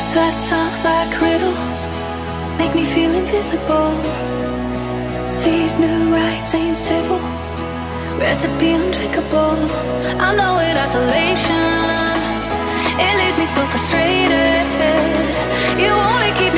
Words that sound like riddles make me feel invisible. These new rights ain't civil, recipe undrinkable. I know it isolation, it leaves me so frustrated. You only keep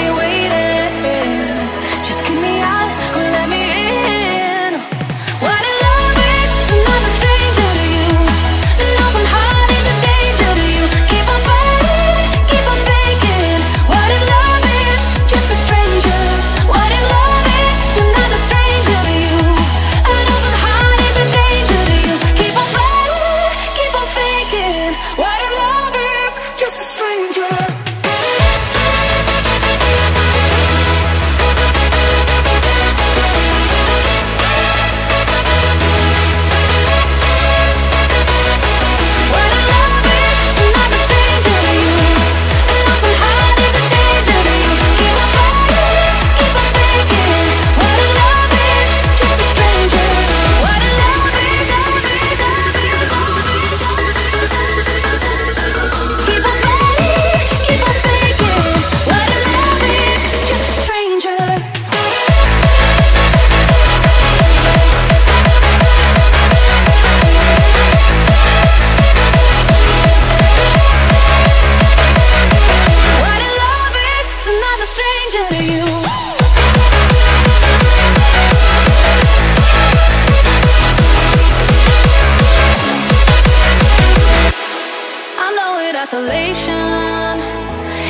isolation.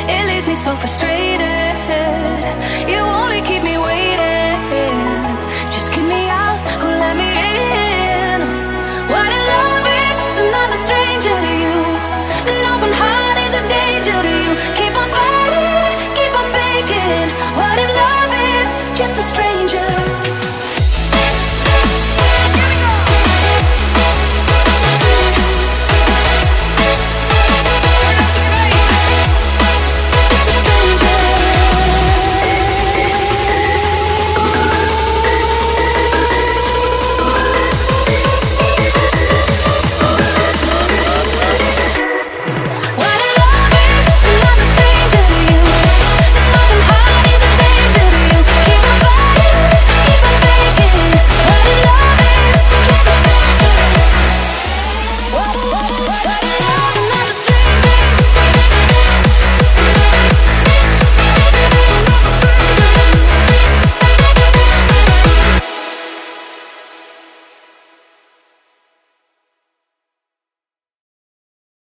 It leaves me so frustrated. You only keep me.